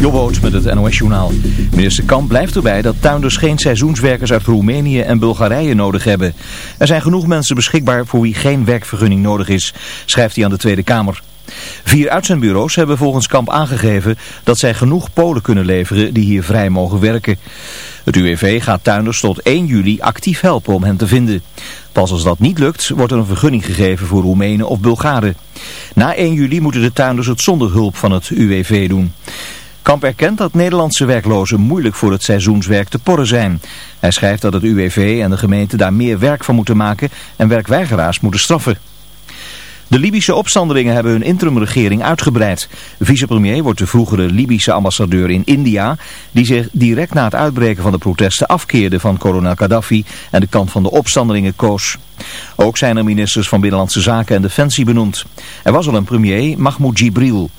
Jobboot met het NOS-journaal. Minister Kamp blijft erbij dat tuinders geen seizoenswerkers uit Roemenië en Bulgarije nodig hebben. Er zijn genoeg mensen beschikbaar voor wie geen werkvergunning nodig is, schrijft hij aan de Tweede Kamer. Vier uitzendbureaus hebben volgens Kamp aangegeven dat zij genoeg Polen kunnen leveren die hier vrij mogen werken. Het UWV gaat tuinders tot 1 juli actief helpen om hen te vinden. Pas als dat niet lukt, wordt er een vergunning gegeven voor Roemenen of Bulgaren. Na 1 juli moeten de tuinders het zonder hulp van het UWV doen. Kamp erkent dat Nederlandse werklozen moeilijk voor het seizoenswerk te porren zijn. Hij schrijft dat het UWV en de gemeente daar meer werk van moeten maken en werkweigeraars moeten straffen. De Libische opstandelingen hebben hun interimregering uitgebreid. Vicepremier wordt de vroegere Libische ambassadeur in India, die zich direct na het uitbreken van de protesten afkeerde van kolonel Gaddafi en de kant van de opstandelingen koos. Ook zijn er ministers van Binnenlandse Zaken en Defensie benoemd. Er was al een premier, Mahmoud Jibril.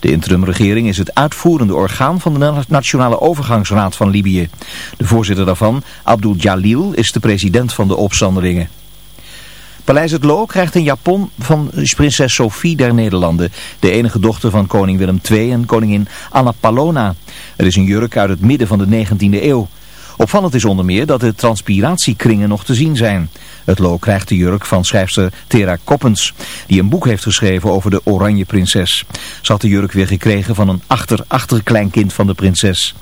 De interimregering is het uitvoerende orgaan van de Nationale Overgangsraad van Libië. De voorzitter daarvan, Abdul Jalil, is de president van de opstandelingen. Paleis het Loo krijgt een japon van prinses Sophie der Nederlanden, de enige dochter van koning Willem II en koningin Anna Palona. Het is een jurk uit het midden van de 19e eeuw. Opvallend is onder meer dat de transpiratiekringen nog te zien zijn. Het Lo krijgt de jurk van schrijfster Tera Koppens, die een boek heeft geschreven over de Oranje Prinses. Ze had de jurk weer gekregen van een achter-achterkleinkind van de prinses.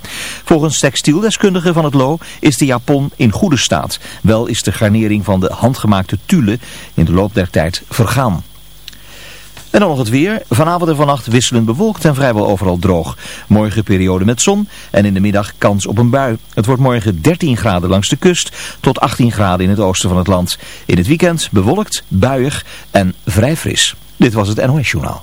Volgens textieldeskundigen van het Lo is de japon in goede staat. Wel is de garnering van de handgemaakte tulle in de loop der tijd vergaan. En dan nog het weer. Vanavond en vannacht wisselend bewolkt en vrijwel overal droog. Morgen periode met zon en in de middag kans op een bui. Het wordt morgen 13 graden langs de kust tot 18 graden in het oosten van het land. In het weekend bewolkt, buiig en vrij fris. Dit was het NOS Journaal.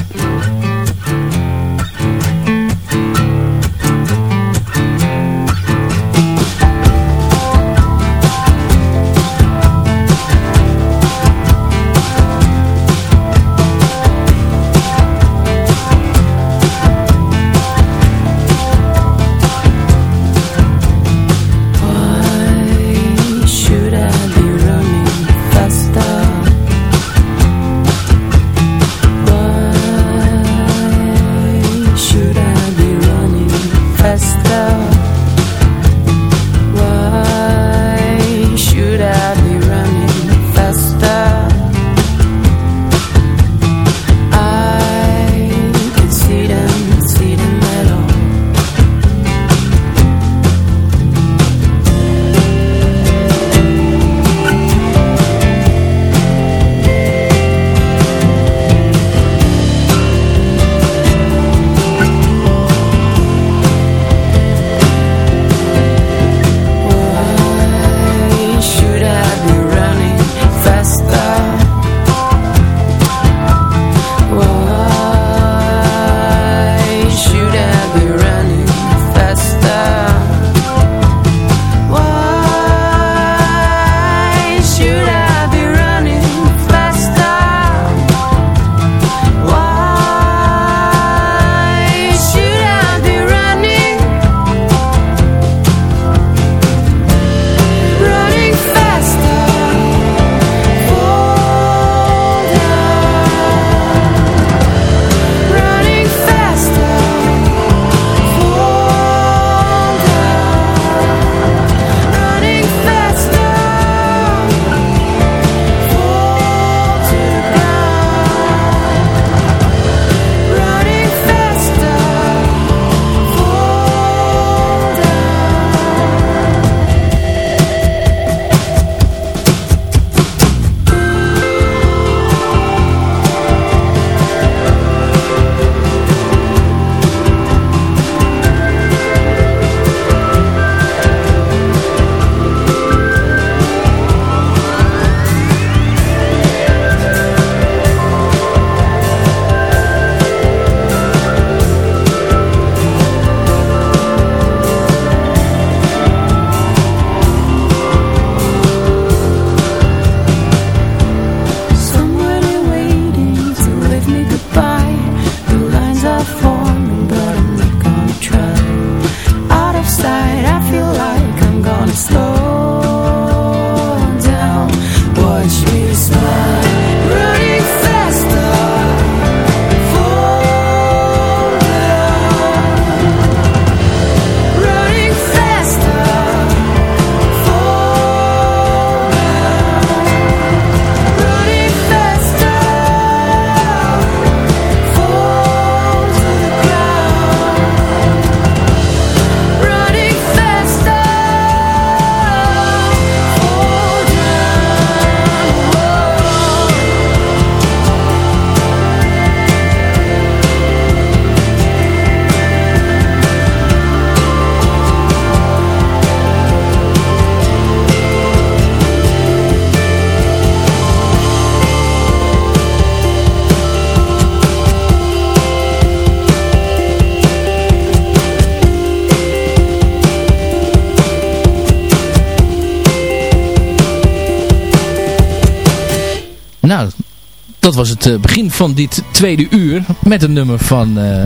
Dat was het eh, begin van dit tweede uur. Met een nummer van eh,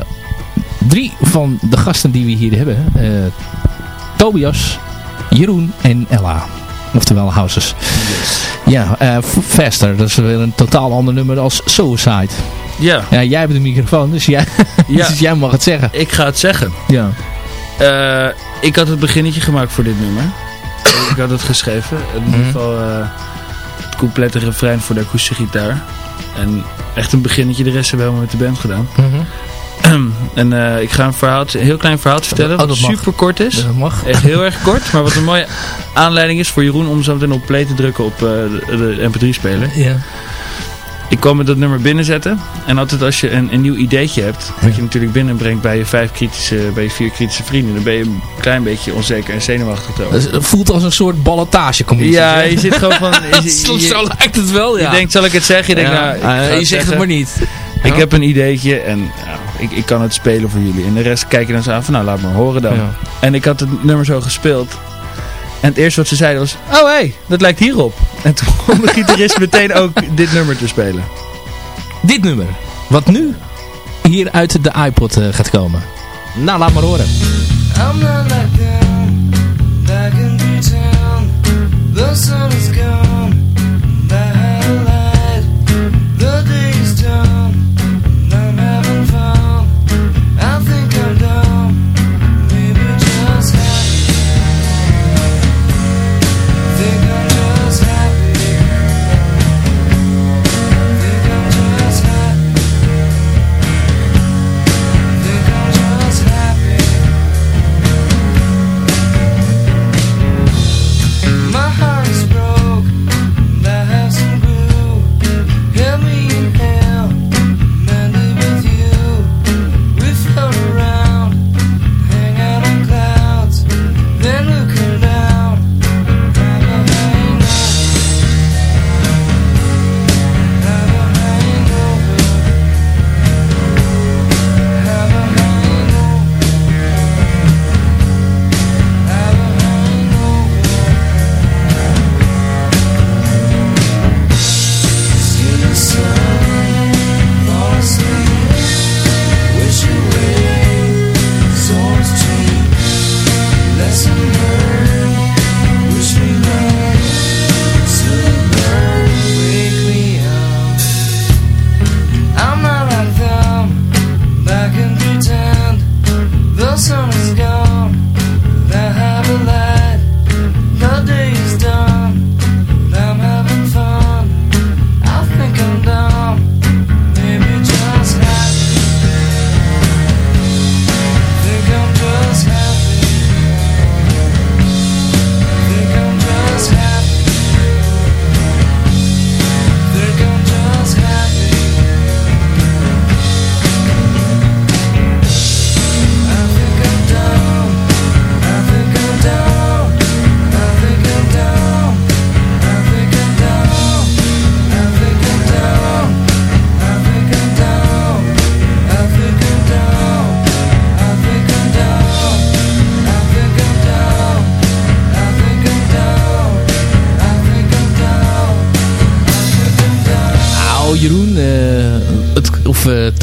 drie van de gasten die we hier hebben. Eh, Tobias, Jeroen en Ella. Oftewel Houses. Ja, F- Faster. Dat is weer een totaal ander nummer als Suicide. Ja, Ja, jij hebt de microfoon, dus jij, ja. dus jij mag het zeggen. ik ga het zeggen. Ja. Ik had het beginnetje gemaakt voor dit nummer. ik had het geschreven. In ieder Mhm. geval het complete refrein voor de akoestische gitaar. En echt een beginnetje, de rest hebben we helemaal met de band gedaan. en eh, ik ga een, verhaaltje, een heel klein verhaaltje vertellen, Oh, wat dat mag. super kort is. Dat mag. Echt heel erg kort, maar wat een mooie aanleiding is voor Jeroen om zo meteen op play te drukken op eh, de, de mp3-speler. Ja. Ik kwam met dat nummer binnenzetten. En altijd als je een, een nieuw ideetje hebt, wat je natuurlijk binnenbrengt bij je vijf kritische, bij je vier kritische vrienden, dan ben je een klein beetje onzeker en zenuwachtig. Dus het voelt als een soort ballotagecommissie. Ja, je zit gewoon van... Je, je- Zo, lijkt het wel, ja. je denkt, zal ik het zeggen? Je denkt, Ja, nou, eh, je zegt het maar niet. Ik Ja. heb een ideetje en ja, ik, ik kan het spelen voor jullie. En de rest kijk je dan zo aan van, nou, laat maar horen dan. En ik had het nummer zo gespeeld. En het eerste wat ze zeiden was, oh hé, hey, dat lijkt hierop. En toen begon de gitarist meteen ook dit nummer te spelen. Dit nummer, wat nu hier uit de iPod eh, gaat komen. Nou, laat maar horen. I'm not like them, back in the town. The sun is gone,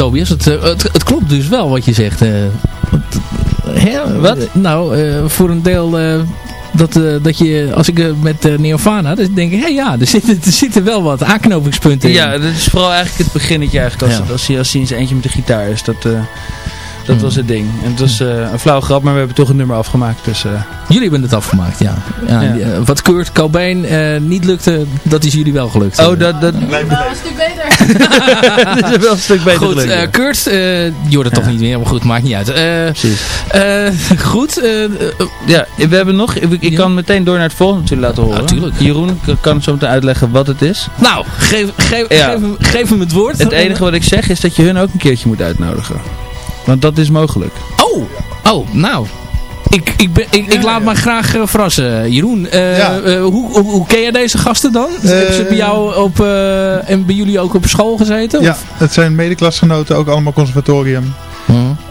Tobias, het, eh, het, het klopt dus wel wat je zegt. eh. Hè? Wat? Nou, eh, voor een deel... dat, dat je, als ik met uh, Neovana, dan denk ik, hé ja, er zitten, er zitten wel wat aanknopingspunten in. Ja, dat is vooral eigenlijk het beginnetje eigenlijk. Als, Ja. als, hij, als hij zijn eentje met de gitaar is. Dat, dat Hmm. was het ding. En het was eh, een flauw grap, maar we hebben toch een nummer afgemaakt. Dus, eh, Jullie hebben het afgemaakt, ja. ja, Ja. die, wat Kurt Cobain eh, niet lukte, dat is jullie wel gelukt. oh, dat, dat, Nou, een stuk beter. dat is wel een stuk beter Goed, gelukt. eh. Kurt, eh je hoort het toch niet meer, maar goed, maakt niet uit. Eh, Precies. eh, goed, Ja, we hebben nog... Ik, ik Ja. kan meteen door naar het volgende natuurlijk laten horen. Natuurlijk. Jeroen kan zo meteen uitleggen wat het is. nou, geef, geef, Ja. geef, hem, geef hem het woord. Het enige wat ik zeg is dat je hun ook een keertje moet uitnodigen. Want dat is mogelijk. Oh, oh, nou. Ik, ik, ben, ik, ik laat me graag eh, verrassen. Jeroen, eh, Ja. eh, hoe, hoe, hoe ken jij deze gasten dan? Hebben ze bij jou op, eh, en bij jullie ook op school gezeten? Ja, Of? het zijn medeklasgenoten, ook allemaal conservatorium.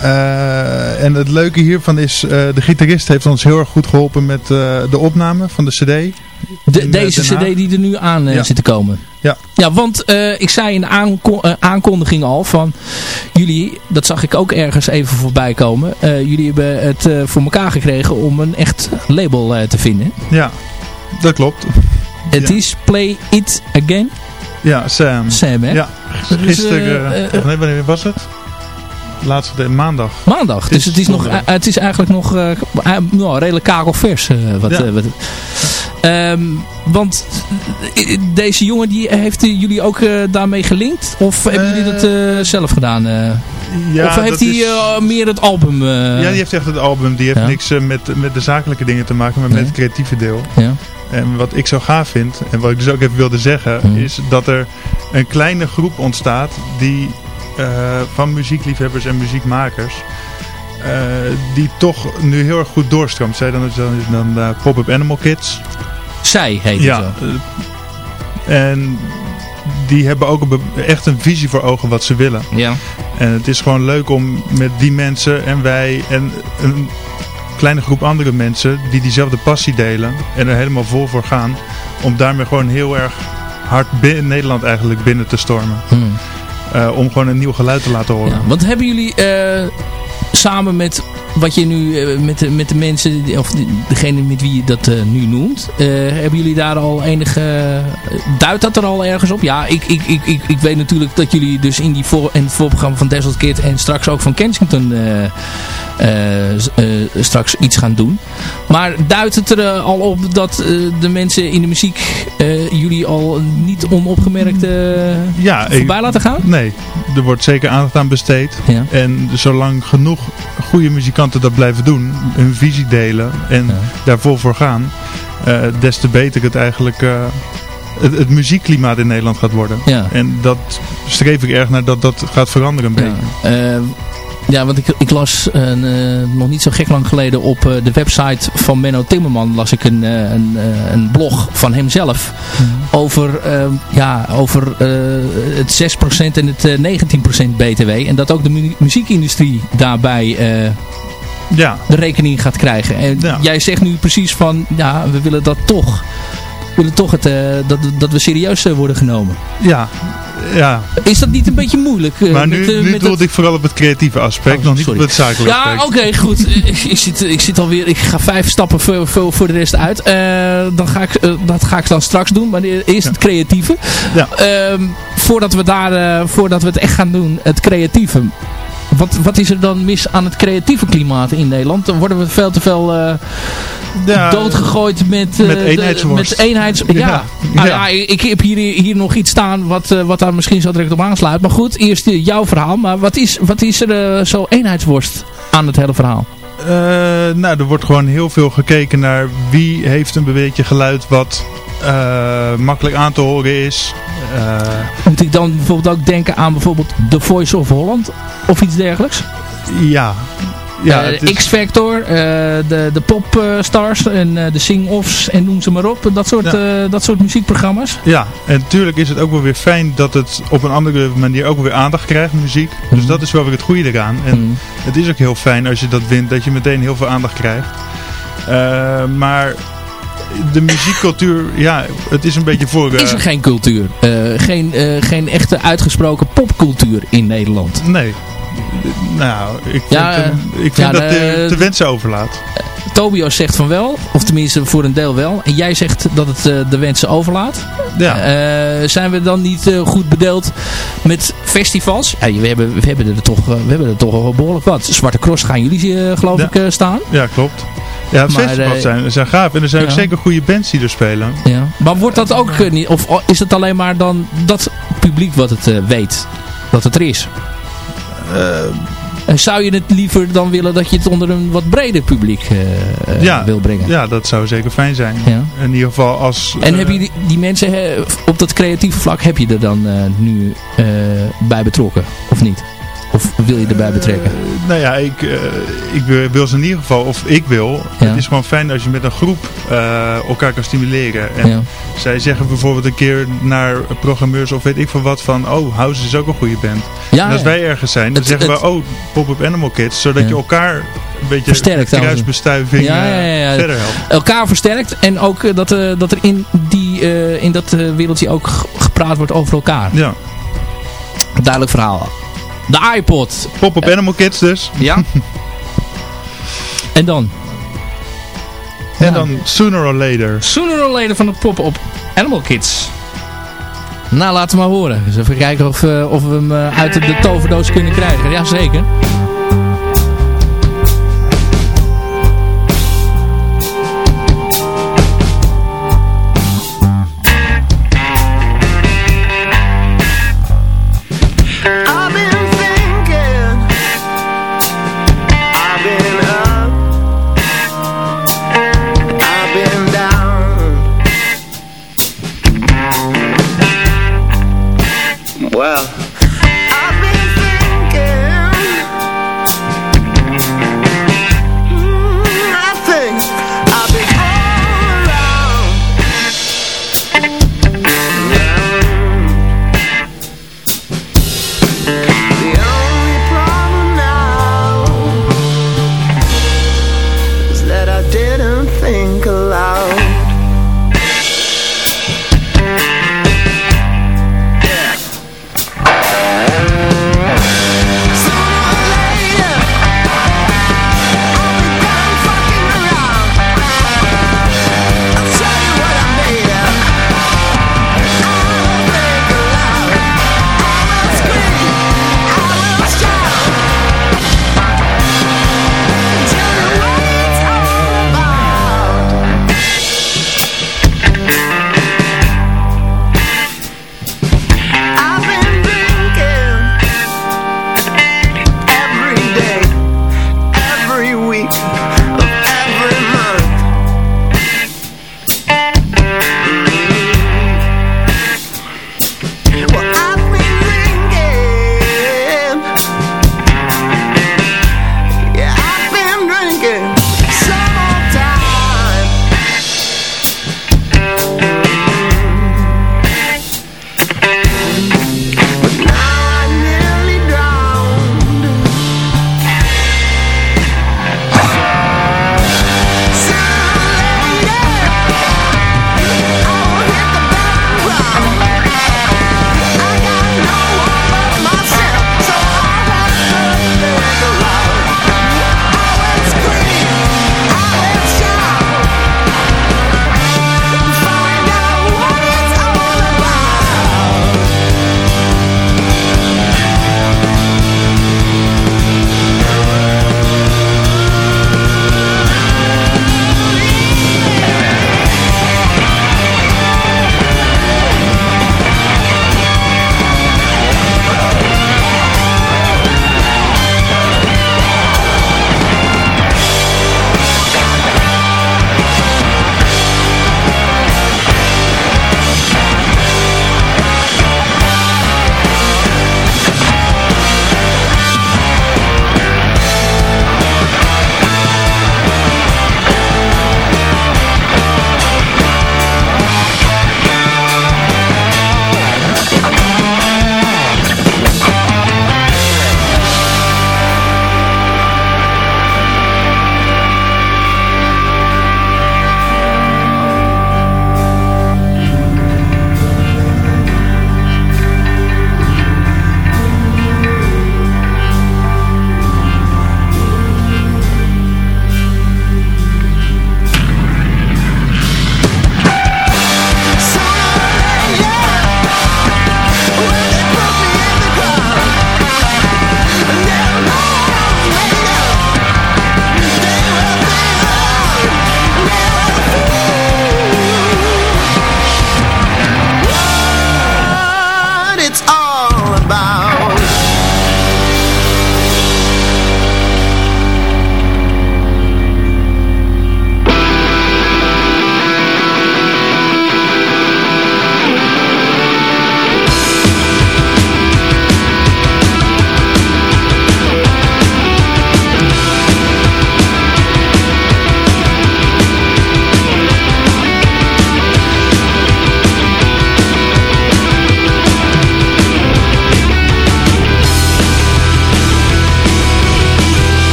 Eh, en het leuke hiervan is, eh, de gitarist heeft ons heel erg goed geholpen met eh, de opname van de cd. De, deze cd die er nu aan Ja. zit te komen. Ja. Ja, want ik zei in de aanko- aankondiging al van jullie, dat zag ik ook ergens even voorbij komen. jullie hebben het voor elkaar gekregen om een echt label te vinden. Ja, dat klopt. Het Ja. is Play It Again, Ja, Sam. Sam hè? Ja, Dus, gisteren, wanneer was het? Laatste de maandag. Maandag. Dus is het is, nog, eh, het is eigenlijk nog nou, redelijk kakelvers. wat, Ja. wat, Ehm, want deze jongen die heeft jullie ook daarmee gelinkt? Of hebben jullie dat zelf gedaan? Ja, of heeft hij is- meer het album? Ja, die heeft echt het album. Die heeft Ja. niks met, met de zakelijke dingen te maken, maar met het creatieve deel. ja. En wat ik zo gaaf vind, en wat ik dus ook even wilde zeggen, is dat er een kleine groep ontstaat die eh, van muziekliefhebbers en muziekmakers, eh, die toch nu heel erg goed doorstroomt. Zij dan, dan, dan eh, Pop-Up Animal Kids. Zij heet Ja. het en die hebben ook een echt een visie voor ogen wat ze willen. Ja. En het is gewoon leuk om met die mensen en wij en een kleine groep andere mensen die diezelfde passie delen en er helemaal vol voor gaan, om daarmee gewoon heel erg hard binnen Nederland eigenlijk binnen te stormen. Hmm. Eh, om gewoon een nieuw geluid te laten horen. Ja, want hebben jullie eh, samen met wat je nu eh, met, de, met de mensen, of de- degene met wie je dat eh, nu noemt, eh, hebben jullie daar al enige, duidt dat er al ergens op? Ja, ik, ik, ik, ik, ik weet natuurlijk dat jullie dus in, die voor, in het voorprogramma van Desert Kid en straks ook van Kensington straks iets gaan doen. Maar duidt het er al op dat de mensen in de muziek jullie al niet onopgemerkt Ja, ik- voorbij laten gaan? nee, er wordt zeker aandacht aan besteed. Ja. En zolang genoeg goede muzikanten dat blijven doen, hun visie delen en Ja. daar vol voor gaan, eh, des te beter het eigenlijk eh, het, het muziekklimaat in Nederland gaat worden. Ja. En dat streef ik erg naar dat dat gaat veranderen een beetje. Ja, Eh, ja want ik, ik las eh, eh, nog niet zo gek lang geleden op eh, de website van Menno Timmerman las ik een, een, een blog van hemzelf over, eh, ja, over het 6% en het eh, 19% BTW. En dat ook de mu- muziekindustrie daarbij Ja, de rekening gaat krijgen. En Ja. jij zegt nu precies van, ja, we willen dat toch. Willen toch het, eh, dat, dat we serieus eh, worden genomen. ja, ja. Is dat niet een beetje moeilijk? eh, Maar nu, met, nu met doelde dat- ik vooral op het creatieve aspect, Oh, nog niet sorry. op het zakelijke Ja, oké, goed. Ik, ik, zit, ik zit alweer, ik ga vijf stappen voor, voor, voor de rest uit. Dan ga ik, dat ga ik dan straks doen, maar eerst het creatieve. Ja. Ehm, voordat, we daar, voordat we het echt gaan doen, het creatieve. Wat, wat is er dan mis aan het creatieve klimaat in Nederland? Dan worden we veel te veel eh, Ja, doodgegooid met, eh, met de- eenheidsworst. met eenheids... Ja, Ja. Nou Ja. ik heb hier, hier nog iets staan wat, eh, wat daar misschien zo direct op aansluit. Maar goed, eerst eh, jouw verhaal. Maar wat is, wat is er eh, zo eenheidsworst aan het hele verhaal? Eh, nou, er wordt gewoon heel veel gekeken naar wie heeft een beetje geluid wat eh, makkelijk aan te horen is. Eh, Moet ik dan bijvoorbeeld ook denken aan bijvoorbeeld The Voice of Holland? Of iets dergelijks? ja. Ja, Eh, is- X-Factor, eh, de, de popstars en eh, de sing-offs en noem ze maar op. Dat soort, Ja. dat soort muziekprogramma's. ja, en natuurlijk is het ook wel weer fijn dat het op een andere manier ook weer aandacht krijgt, muziek. Dus Mhm. dat is wel weer het goede eraan. En Mm. het is ook heel fijn als je dat wint, dat je meteen heel veel aandacht krijgt. Maar de muziekcultuur, ja, het is een beetje voor... eh, Is er geen cultuur? Eh, geen, eh, geen echte uitgesproken popcultuur in Nederland? Nee. Nou, ik vind, Ja, hem- ik vind ja, dat de- te wensen overlaat. Tobias zegt van wel, of tenminste voor een deel wel. En jij zegt dat het eh, de wensen overlaat. Ja. Eh, zijn we dan niet eh, goed bedeeld met festivals? Ja, we, hebben, we, hebben er toch, eh, we hebben er toch behoorlijk wat. Zwarte Cross gaan jullie eh, geloof Ja. ik eh, staan. Ja, klopt. Ja, Maar, festivals eh, zijn, zijn gaaf. En er zijn ook zeker goede bands die er spelen. Ja. Maar wordt dat ook eh, niet, of is het alleen maar dan dat publiek wat het eh, weet dat het er is? En zou je het liever dan willen dat je het onder een wat breder publiek eh, eh, Ja. wil brengen? Ja, dat zou zeker fijn zijn. Ja. In ieder geval als... En eh, heb je die, die mensen op dat creatieve vlak, heb je er dan eh, nu eh, bij betrokken? Of niet? Of wil je erbij betrekken? Nou ja, ik, eh, ik wil- ze in ieder geval, of ik wil. Ja. Het is gewoon fijn als je met een groep eh, elkaar kan stimuleren. En Ja. zij zeggen bijvoorbeeld een keer naar programmeurs of weet ik van wat van... Oh, House is ook een goede band. Ja, en als wij ergens zijn, dan Het- zeggen het- we... Oh, Pop-Up Animal Kids. Zodat je elkaar een beetje Versterkt kruisbestuiving Ja, ja, eh, ja, ja. verder helpt. elkaar versterkt. En ook eh, dat, eh, dat er in, die, eh, in dat eh, wereldje ook gepraat wordt over elkaar. Ja, Duidelijk verhaal. De iPod. Pop-Up Animal Kids dus. Ja. en dan? En Ja. dan Sooner or Later. Sooner or later van de pop-up Animal Kids. Nou, laten we maar horen. Dus even kijken of, eh, of we hem eh, uit de, toverdoos kunnen krijgen. Jazeker. I've Wow.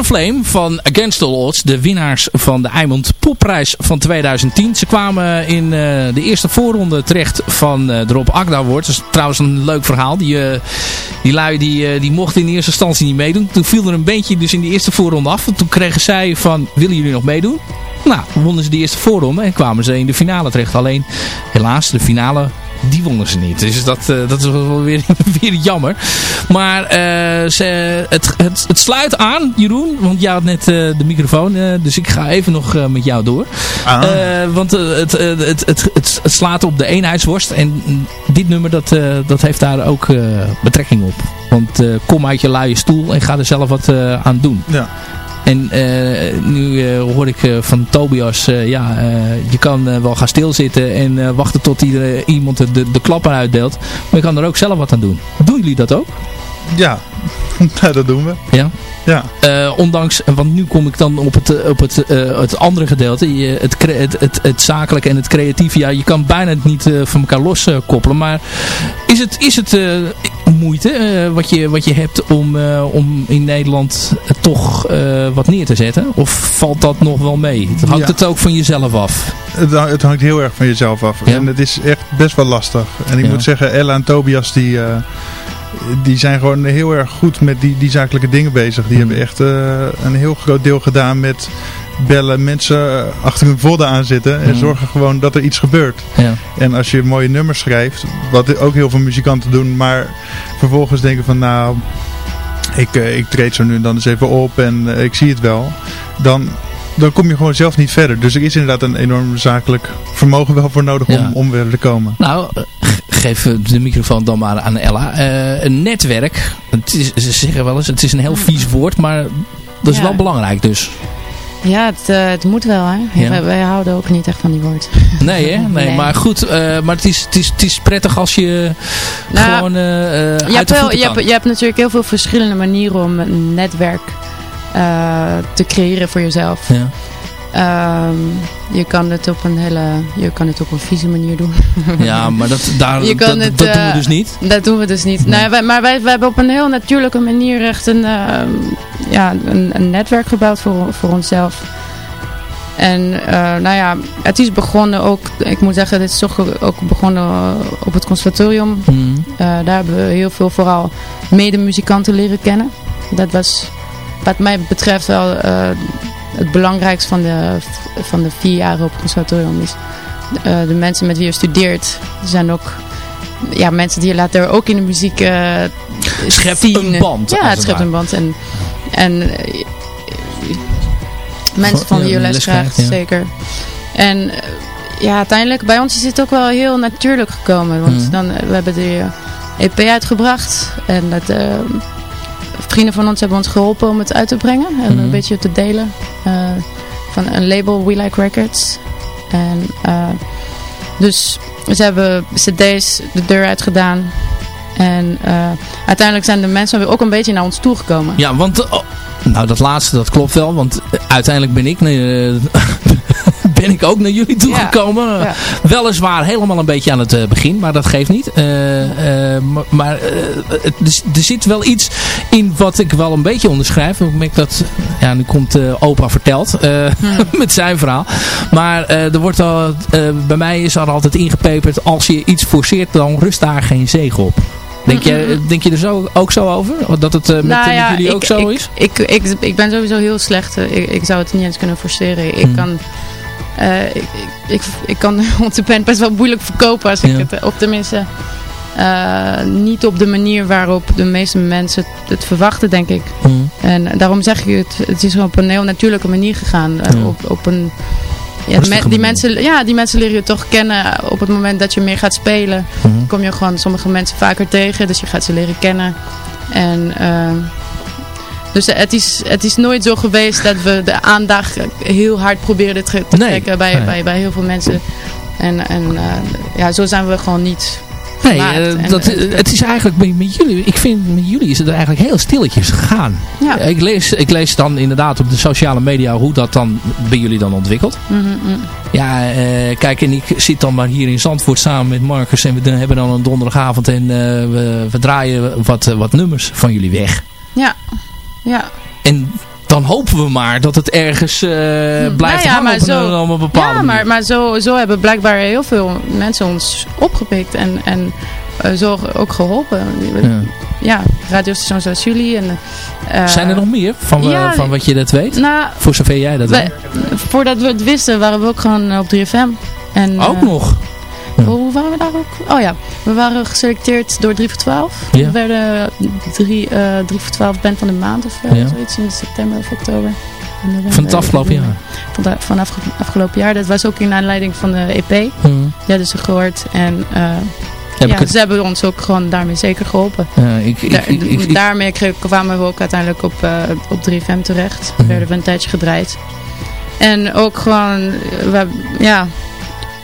Flame van Against All Odds. De winnaars van de Eimond Popprijs van 2010. Ze kwamen in eh, de eerste voorronde terecht van eh, de Rob Agda Award. Dat is trouwens een leuk verhaal. Die, eh, die lui die, die mochten in eerste instantie niet meedoen. Toen viel er een beentje dus in de eerste voorronde af. En toen kregen zij van, willen jullie nog meedoen? Nou, wonnen ze de eerste voorronde en kwamen ze in de finale terecht. Alleen, helaas, de finale die wonnen ze niet. Dus dat, eh, dat is wel weer, weer jammer. Maar eh, ze, het, het, het sluit aan, Jeroen. Want jij had net eh, de microfoon. dus ik ga even nog met jou door. Ah. Want het, het, het, het, slaat op de eenheidsworst. En dit nummer dat, dat heeft daar ook betrekking op. Want kom uit je luie stoel en ga er zelf wat aan doen. Ja. En eh, nu eh, hoor ik eh, van Tobias, ja, je kan wel gaan stilzitten en wachten tot iedereen, iemand de, de, klapper uitdeelt. Maar je kan er ook zelf wat aan doen. Doen jullie dat ook? Ja, Ja, dat doen we. Ja. Ja, Eh, ondanks, want nu kom ik dan op het, eh, op het, eh, het andere gedeelte. Je, het, het, het, het zakelijke en het creatieve. Ja, je kan bijna niet eh, van elkaar loskoppelen. maar is het, is het moeite wat, je, wat je hebt om, om in Nederland toch wat neer te zetten? Of valt dat nog wel mee? Hangt Ja. het ook van jezelf af? het, hang- het hangt heel erg van jezelf af. Ja. En het is echt best wel lastig. En ik Ja. moet zeggen, Ella en Tobias, die, die zijn gewoon heel erg goed met die, die zakelijke dingen bezig. Die hebben echt eh, een heel groot deel gedaan met bellen, mensen eh, achter hun vodden aanzitten. En Mhm. zorgen gewoon dat er iets gebeurt. Ja. En als je mooie nummers schrijft, wat ook heel veel muzikanten doen, maar vervolgens denken van nou, ik, eh, ik treed zo nu en dan eens even op en ik zie het wel. Dan, dan kom je gewoon zelf niet verder. Dus er is inderdaad een enorm zakelijk vermogen wel voor nodig Ja. om, om verder te komen. Nou, geef de microfoon dan maar aan Ella. Eh, een netwerk, het is, ze zeggen wel eens, het is een heel vies woord, maar dat is Ja. wel belangrijk dus. Ja, het, eh, het moet wel, hè. Ja. Wij, wij houden ook niet echt van die woord. Nee, hè? Nee, Nee. maar goed. eh, maar het is, het, is, het is prettig als je Nou, gewoon eh, je, hebt wel, je, hebt, je hebt natuurlijk heel veel verschillende manieren om een netwerk te creëren voor jezelf. Ja. Ehm, je kan het op een hele, je kan het op een vieze manier doen. ja, maar dat, daar, Je kan dat, het, dat doen we eh, dus niet. Dat doen we dus niet. Nee. Nee, wij, maar wij, wij hebben op een heel natuurlijke manier echt een, ehm, ja, een, een netwerk gebouwd voor, voor onszelf. En eh, nou ja, het is begonnen ook, ik moet zeggen, dit is toch ook begonnen eh, op het conservatorium. Eh, daar hebben we heel veel vooral medemuzikanten leren kennen. Dat was wat mij betreft wel het belangrijkste van de, van de vier jaren op het conservatorium. Is, eh, de mensen met wie je studeert zijn ook ja, mensen die je later ook in de muziek eh Schept zien. een band, Ja, het schept een band. En, en eh, mensen van wie je die les krijgt, ja. zeker. En ja, uiteindelijk, bij ons is het ook wel heel natuurlijk gekomen. Want Mhm. dan, we hebben de EP uitgebracht. En dat, vrienden van ons hebben ons geholpen om het uit te brengen. En Mhm. een beetje te delen. eh, van een label, We Like Records. En eh, dus ze hebben cd's de deur uitgedaan. En eh, uiteindelijk zijn de mensen weer ook een beetje naar ons toegekomen. Ja, want... oh, nou, dat laatste, dat klopt wel. Want uiteindelijk ben ik, ben ik ook naar jullie toegekomen. Ja. Weliswaar helemaal een beetje aan het eh, begin, maar dat geeft niet. Eh, eh, maar er, zit wel iets in wat ik wel een beetje onderschrijf. Ik merk dat, ja, nu komt opa verteld eh, met zijn verhaal. Maar er wordt al, bij mij is er altijd ingepeperd, als je iets forceert, dan rust daar geen zegen op. Denk je, denk je er zo, ook zo over? Dat het met, Nou met jullie ik- ook zo ik, is? Ik, ik, ik ben sowieso heel slecht. Ik, ik zou het niet eens kunnen forceren. Ik Hmm. kan... eh, ik, ik, ik kan onze band best wel moeilijk verkopen als ik Ja. het... Of tenminste, eh, niet op de manier waarop de meeste mensen het, het verwachten, denk ik. Hmm. En daarom zeg ik het, het is op een heel natuurlijke manier gegaan. Eh, op, op een... Ja, me- die, mensen, ja, die mensen leren je toch kennen op het moment dat je meer gaat spelen Mhm. kom je gewoon sommige mensen vaker tegen. Dus je gaat ze leren kennen. En dus het is, het is nooit zo geweest dat we de aandacht heel hard proberen te, Nee. trekken bij, Nee. bij, bij heel veel mensen. En, en eh, ja, zo zijn we gewoon niet. Nee, eh, dat, eh, het is eigenlijk met, met jullie, ik vind met jullie is het eigenlijk heel stilletjes gegaan. Ja. Ik, lees, ik lees dan inderdaad op de sociale media hoe dat dan bij jullie dan ontwikkelt. mhm, mhm. Ja, eh, kijk, en ik zit dan maar hier in Zandvoort samen met Marcus en we hebben dan een donderdagavond en eh, we, we draaien wat, eh, wat nummers van jullie weg. Ja, ja. En dan hopen we maar dat het ergens eh, blijft Nou ja, hangen maar op, een, op een bepaalde Ja, maar, manier. maar zo, zo hebben blijkbaar heel veel mensen ons opgepikt en, en eh, zo ook geholpen. Ja. Ja, radiostations zoals jullie. En, eh, Zijn er nog meer van, ja, van wat je dat weet? Nou, Voor zover jij dat wij- voordat we het wisten waren we ook gewoon op 3FM. En, weet. Ook eh, Hoe waren we daar ook? Oh ja, we waren geselecteerd door 3 voor 12. Ja. We werden 3, eh 3 voor 12 band van de maand of eh, Ja. zoiets in september of oktober. Van het afgelopen eh, jaar. Van, de- van afge- afgelopen jaar. Dat was ook in aanleiding van de EP. Hm. Ja, dus ze gehoord. En eh, Heb ja, het- ze hebben ons ook gewoon daarmee zeker geholpen. Ja, ik, ik, ik, daarmee kwamen we ook uiteindelijk op, eh, op 3FM terecht. Mhm. Werden we een tijdje gedraaid. En ook gewoon, we, ja,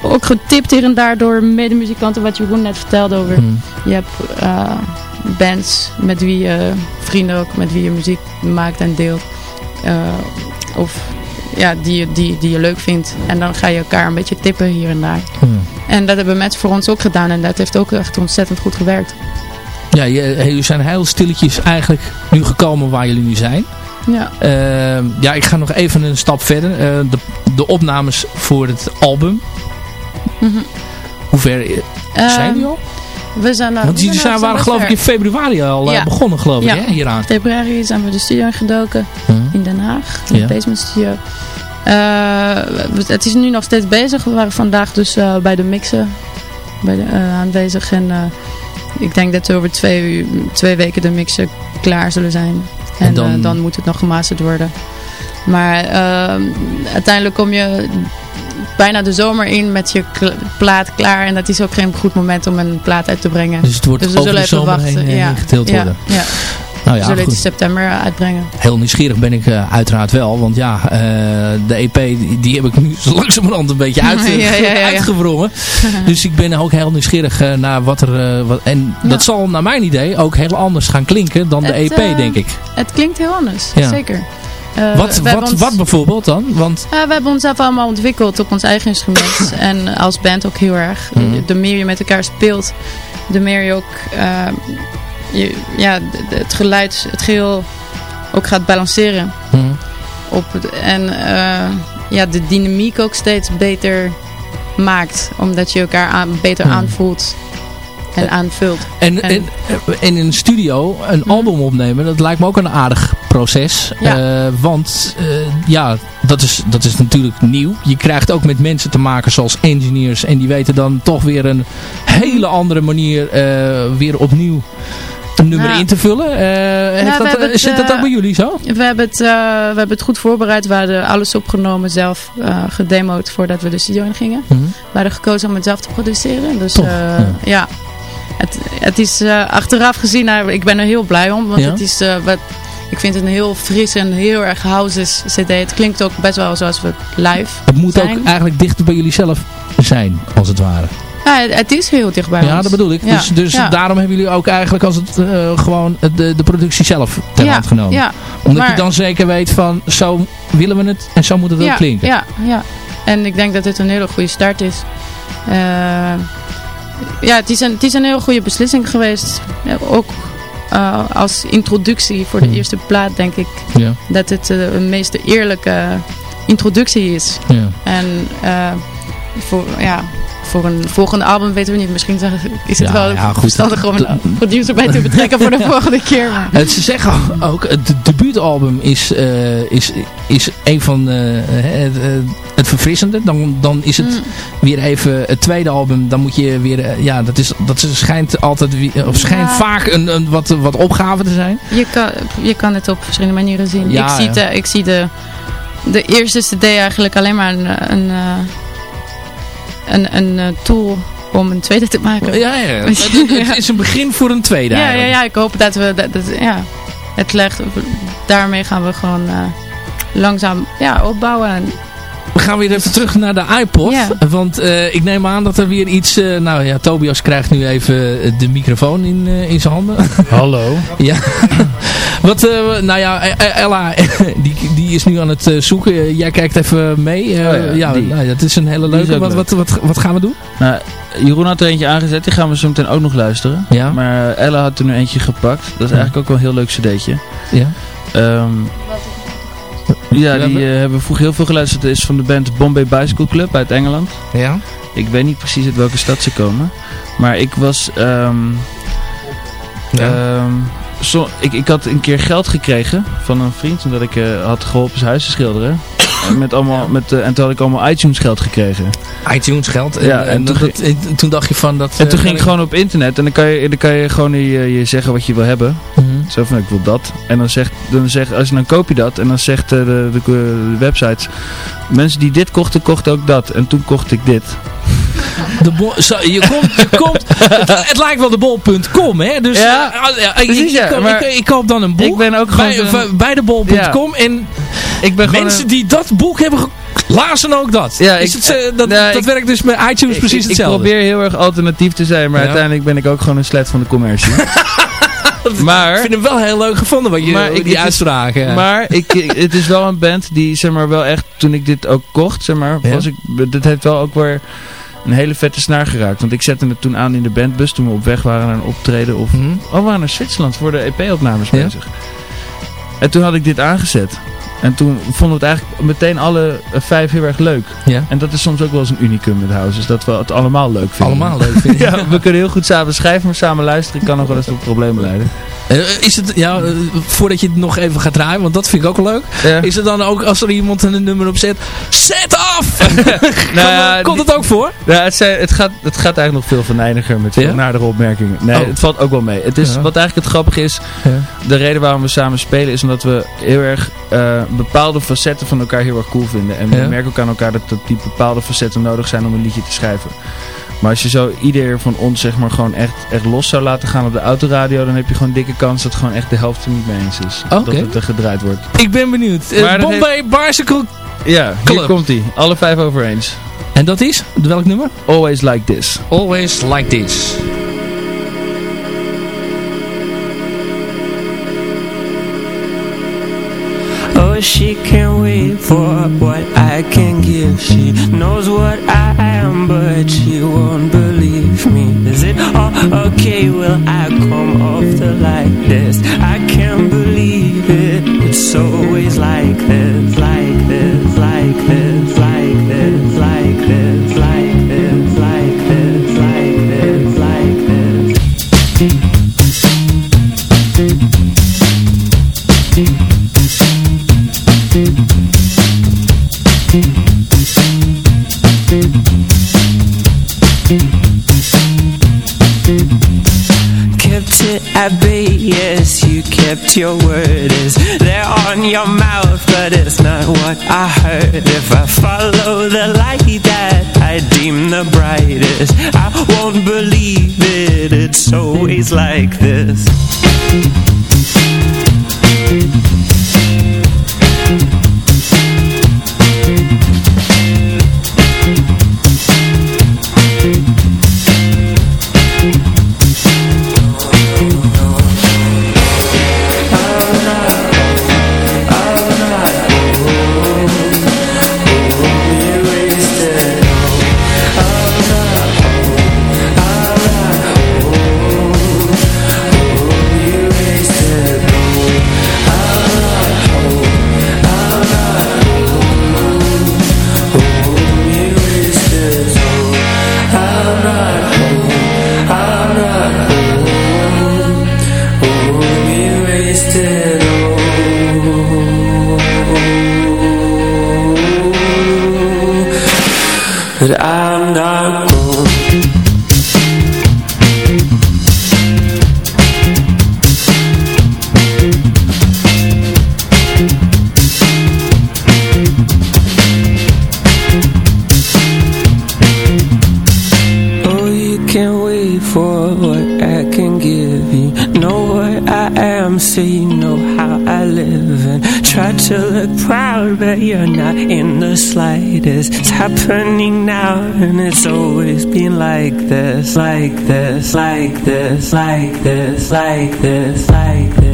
ook getipt hier en daar door medemuzikanten. Wat Jeroen net vertelde over. hm. Je hebt eh, bands met wie je, vrienden ook, met wie je muziek maakt en deelt. Eh, of ja, die, je- die, die je leuk vindt. En dan ga je elkaar een beetje tippen hier en daar. Hm. En dat hebben mensen voor ons ook gedaan. En dat heeft ook echt ontzettend goed gewerkt. Ja, je- jullie zijn heel stilletjes eigenlijk nu gekomen waar jullie nu zijn. Ja. Ehm, ja, ik ga nog even een stap verder. Eh, de, de opnames voor het album. Hoe ver Eh, zijn die al? We zijn, Want jullie zijn, waren geloof ik in februari al eh, Ja. begonnen geloof ik Ja. hè, hieraan. februari zijn we de studio ingedoken Hm. in Den Haag. In Ja. de basement studio. Eh, het is nu nog steeds bezig. We waren vandaag dus eh, bij de mixen bij de, aanwezig. En ik denk dat we over twee, uur- twee weken de mixen klaar zullen zijn. En, En dan- dan, moet het nog gemasterd worden. Maar eh, uiteindelijk kom je bijna de zomer in met je plaat klaar. En dat is ook geen goed moment om een plaat uit te brengen. Dus het wordt Dus we over de zullen zomer wachten. eh, Ja. ingeteeld ja, worden. ja. Nou we ja, zullen het in september uitbrengen. Heel nieuwsgierig ben ik eh, uiteraard wel. Want ja, eh, de EP die, die heb ik nu langzamerhand een beetje uit, Ja, ja, ja, ja. uitgewrongen. Dus ik ben ook heel nieuwsgierig eh, naar wat er... eh, wat, en Ja. dat zal naar mijn idee ook heel anders gaan klinken dan de EP eh, denk ik. Het klinkt heel anders, Ja. zeker. Eh, Wat, wat, ons- wat bijvoorbeeld dan? Want Eh, we hebben onszelf allemaal ontwikkeld op ons eigen instrument. en als band ook heel erg. Mhm. De meer je met elkaar speelt, de meer je ook eh, je, ja, het geluid, het geheel ook gaat balanceren. hm, Op en ja, de dynamiek ook steeds beter maakt. Omdat je elkaar aan, beter Mhm. aanvoelt en aanvult. En, En- en, in een studio een Mhm. album opnemen, dat lijkt me ook een aardig proces. Ja. Eh, want eh, ja, dat is, dat is natuurlijk nieuw. Je krijgt ook met mensen te maken zoals engineers. En die weten dan toch weer een hele andere manier eh, weer opnieuw een nummer Ja. in te vullen. We dat, het, zit dat ook bij jullie zo? We hebben, het, we hebben het goed voorbereid. We hadden alles opgenomen, zelf eh gedemoed voordat we de studio in gingen. Mhm. We hadden gekozen om het zelf te produceren. Dus ja. ja. Het, het is achteraf gezien, nou, ik ben er heel blij om. Want Ja? het is, wat, ik vind het een heel fris en heel erg house cd. Het klinkt ook best wel zoals we live Het moet ook eigenlijk dichter bij jullie zelf zijn, als het ware. Ja, het, is heel dicht bij ja, ons. dat bedoel ik. Ja, Dus, dus ja. daarom hebben jullie ook eigenlijk als het eh, gewoon de, de productie zelf ter ja, hand genomen. Ja, Omdat maar- je dan zeker weet van zo willen we het en zo moet het ook klinken. Ja, ja. En ik denk dat dit een hele goede start is. Eh, ja, het is, een, het is een hele goede beslissing geweest. Ja, ook eh, als introductie voor de Hmm. eerste plaat denk ik Ja, dat het eh, een meeste eerlijke introductie is. ja. En eh, voor, ja, voor een volgende album weten we niet. Misschien is het Ja, wel ja, goed. verstandig om een producer bij te betrekken voor de volgende keer. Maar. Het, ze zeggen ook, het de- debuutalbum is, eh, is, is een van eh, het, eh, het verfrissende. Dan, dan is het Mm. weer even het tweede album. Dan moet je weer, ja, dat, is, dat schijnt altijd, of schijnt Ja. vaak een, een wat, wat opgave te zijn. Je kan, je kan het op verschillende manieren zien. Ik, zie de, ik zie de, de eerste cd eigenlijk alleen maar een, een, een, een, eh, tool om een tweede te maken. Ja, ja. Het, het- het is een begin voor een tweede ja, ja, ja, ik hoop dat we dat, dat- ja, het legt. Daarmee gaan we gewoon eh, langzaam ja, opbouwen. En, We gaan weer even terug naar de iPod. Ja. Want eh, ik neem aan dat er weer iets... eh, nou ja, Tobias krijgt nu even de microfoon in, eh, in zijn handen. Hallo. ja. Wat, eh, nou ja, eh, eh, Ella, die, die is nu aan het eh, zoeken. Jij kijkt even mee. Eh, Oh ja, ja, die. nou, dat is een hele leuke. Wat, wat, wat, wat gaan we doen? Nou, Jeroen had er eentje aangezet, die gaan we zo meteen ook nog luisteren. Ja. Maar Ella had er nu eentje gepakt. Dat is eigenlijk ook wel een heel leuk cd'tje. Ja. Ehm, Ja, die hebben- eh, hebben we vroeger heel veel geluisterd. Het is van de band Bombay Bicycle Club uit Engeland. ja. Ik weet niet precies uit welke stad ze komen. Maar ik was... ehm, Ja. ehm, zo, ik, ik had een keer geld gekregen van een vriend. Omdat ik eh, had geholpen zijn huis te schilderen. En met allemaal, met, eh, en toen had ik allemaal iTunes geld gekregen. iTunes geld. En, Ja, en, toen dat- toen dacht je van dat... En eh, toen ging kan ik gewoon op internet. En dan kan je, dan kan je gewoon je, je zeggen wat je wil hebben. Mhm. Zo van, ik wil dat. En dan zegt, dan zegt als dan koop je dat. En dan zegt eh, de, de, de websites, mensen die dit kochten, kochten ook dat. En toen kocht ik dit. De bol, zo, je komt, je komt het, het lijkt wel de bol.com, hè? Dus Ja, eh, ja, ik, ik, koop- ik, koop dan een boek Ik ben ook gewoon... bij, zo'n- bij de bol.com en ik ben mensen een- die dat boek hebben ge- lazen ook dat. Ja, ik- het, eh, dat, dat ik- werkt dus met iTunes ik- precies hetzelfde. Ik probeer heel erg alternatief te zijn, maar Ja. uiteindelijk ben ik ook gewoon een slet van de commercie. maar... Ik vind hem wel heel leuk gevonden, wat je, Maar die uitspraken. ja. Maar ik, het is wel een band die, zeg maar, wel echt, toen ik dit ook kocht, zeg maar, was ik, dit heeft wel ook weer een hele vette snaar geraakt. Want ik zette het toen aan in de bandbus toen we op weg waren naar een optreden of, Mhm. oh, we waren naar Zwitserland voor de EP-opnames Ja. bezig. En toen had ik dit aangezet. En toen vonden we het eigenlijk meteen alle eh, vijf heel erg leuk. ja. En dat is soms ook wel eens een unicum met houses, dat we het allemaal leuk vinden. Allemaal leuk vind ik. Ja, we kunnen heel goed samen schrijven, maar samen luisteren kan nog wel eens tot problemen leiden. Eh, is het, ja, eh, voordat je het nog even gaat draaien, want dat vind ik ook wel leuk. Ja. Is het dan ook als er iemand een nummer op zet, zet af! Nou ja, Komt het ook voor? Ja, het, zijn, het, gaat, het gaat eigenlijk nog veel venijniger met veel Ja? naardere opmerkingen. Nee, Oh. het valt ook wel mee. Het is. Wat eigenlijk het grappige is, de reden waarom we samen spelen is omdat we heel erg eh, bepaalde facetten van elkaar heel erg cool vinden. En we merken ook aan elkaar dat, dat die bepaalde facetten nodig zijn om een liedje te schrijven. Maar als je zo ieder van ons zeg maar gewoon echt, echt los zou laten gaan op de autoradio, dan heb je gewoon dikke kans dat gewoon echt de helft er niet mee eens is. Oké. Dat het er gedraaid wordt. Ik ben benieuwd. Eh, Bombay Bicycle. Ja, Club. hier komt ie. Alle vijf over eens. En dat is? Welk nummer? Always like this. Always Like This. She can't wait for what I can give. She knows what I am, but she won't believe me. Is it all okay? Will I come off the like this? I can't believe it. It's always like this, like this, like this, at bay, yes, you kept your word. Is there on your mouth, but it's not what I heard. If I follow the light that I deem the brightest, I won't believe it. It's always like this. You're not in the slightest. It's happening now, and it's always been like this, like this, like this, like this, like this, like this,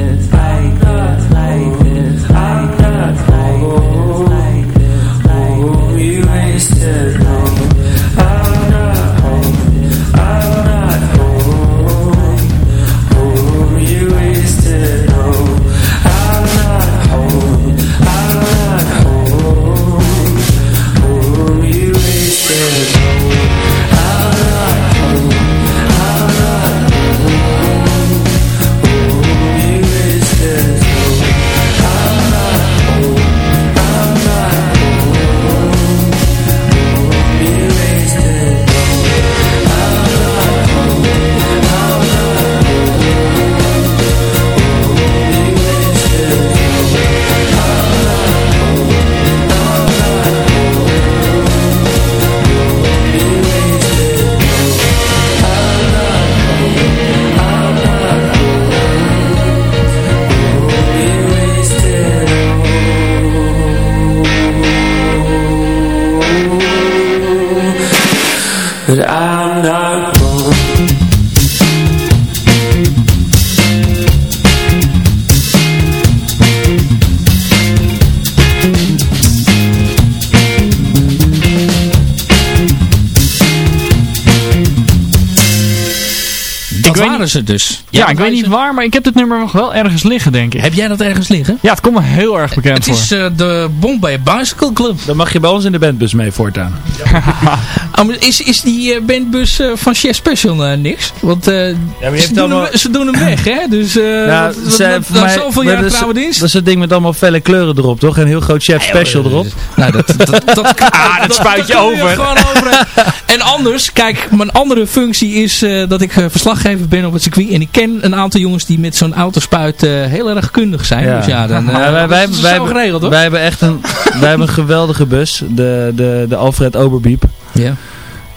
waren ze dus. Ja, ik weet niet waar, maar ik heb dit nummer nog wel ergens liggen, denk ik. Heb jij dat ergens liggen? Ja, het komt me heel erg bekend Het voor. is eh, de Bombay Bicycle Club. Dan mag je bij ons in de bandbus mee voortaan. is, is die eh, bandbus eh, van Chef Special eh, niks? Want je ze, doen allemaal- hem, ze doen hem weg, hè? Dus eh Ja, wat- zoveel maar jaar dat is- trouwe dienst. Dat is het ding met allemaal felle kleuren erop, toch? En heel groot chef special erop. Nou, dat, dat, dat, dat, Ah, dat spuit je over. over. En anders, kijk, mijn andere functie is dat ik verslaggever ben op het circuit. En ik ken een aantal jongens die met zo'n autospuit heel erg kundig zijn. Dus ja, dan Ja, wij, wij, dat is wij, zo geregeld, hoor. wij hebben echt een, wij hebben een geweldige bus. De, de, de Alfred Oberbiep. Ja.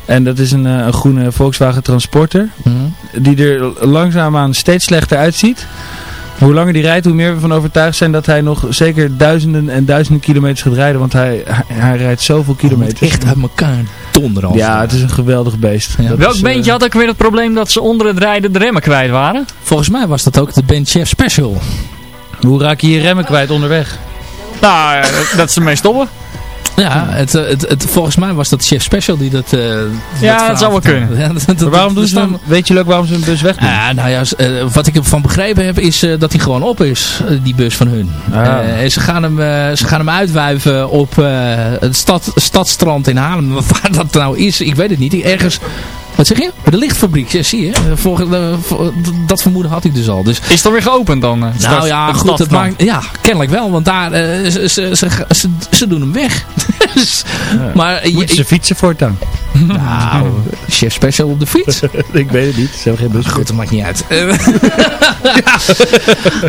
En dat is een, eh, een groene Volkswagen Transporter. Mhm. Die er langzaamaan steeds slechter uitziet. Hoe langer die rijdt, hoe meer we van overtuigd zijn dat hij nog zeker duizenden en duizenden kilometers gaat rijden. Want hij, hij, hij rijdt zoveel kilometers. Echt uit elkaar donderen. als Ja, het is een geweldig beest. Ja. Welk is, beentje eh, had ook weer het probleem dat ze onder het rijden de remmen kwijt waren? Volgens mij was dat ook de band Chef Special. Hoe raak je je remmen kwijt onderweg? Nou, eh, dat ze ermee stoppen. Ja, het, eh, het, het, volgens mij was dat Chef Special die dat... eh, Ja, dat zou wel kunnen. vertelde. Ja, dat- dat- Maar waarom doen ze hem, weet je ook waarom ze een bus wegdoen? Ja, nou ja, eh, wat ik ervan begrepen heb is eh, dat hij gewoon op is, die bus van hun. Ah. En ze gaan, hem, ze gaan hem uitwuiven op het stad, stadstrand in Haarlem. Waar dat nou is, ik weet het niet. Ergens, wat zeg je? Bij de lichtfabriek, ja, zie je. Eh, eh, vo- dat vermoeden had ik dus al. Dus Is het alweer geopend dan? eh, nou ja, goed, het stadstrand? maakt, ja, kennelijk wel, want daar, eh, ze, ze, ze, ze, ze doen hem weg. Dus, Maar eh, Moeten je, ze fietsen voortaan? nou, chef special op de fiets. ik weet het niet. Ze hebben geen bus. Goed, dat maakt niet uit. Eh,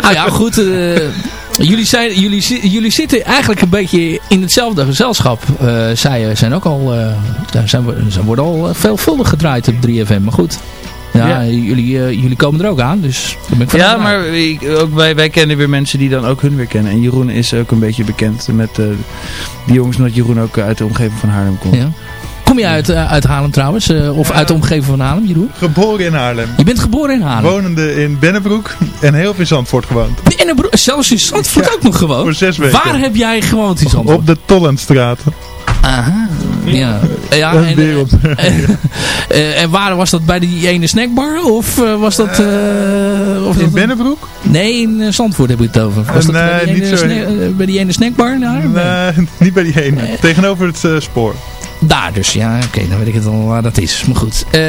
nou ja, goed. eh, jullie, zijn, jullie, jullie zitten eigenlijk een beetje in hetzelfde gezelschap. Eh, zij zijn ook al... daar zijn, ze worden al eh, veelvuldig gedraaid op 3FM. Maar goed. Ja, Ja. Jullie, jullie komen er ook aan. Dus ben ik Ja, maar ik, ook wij, wij kennen weer mensen die dan ook hun weer kennen. En Jeroen is ook een beetje bekend met die jongens, omdat Jeroen ook uit de omgeving van Haarlem komt. Ja. Kom je uit, eh, uit Haarlem trouwens? eh, of uit de omgeving van Haarlem, Jeroen? Geboren in Haarlem. Je bent geboren in Haarlem. Wonende in Bennebroek en heel veel in Zandvoort gewoond. En een bro- zelfs in Zandvoort Ja, ook nog gewoon. Voor zes weken. Waar heb jij gewoond in Zandvoort? Op de Tollenstraat. Aha. Ja. ja en, wereld. eh, en waar was dat bij die ene snackbar? Of was dat... of In dat- Bennebroek? Nee, in Zandvoort heb ik het over. Was dat Nee, bij, die niet zo- bij die ene snackbar? daar? Nee, niet bij die ene. Tegenover het spoor. Daar dus, ja. Oké, dan weet ik het al waar dat is. Maar goed. Eh,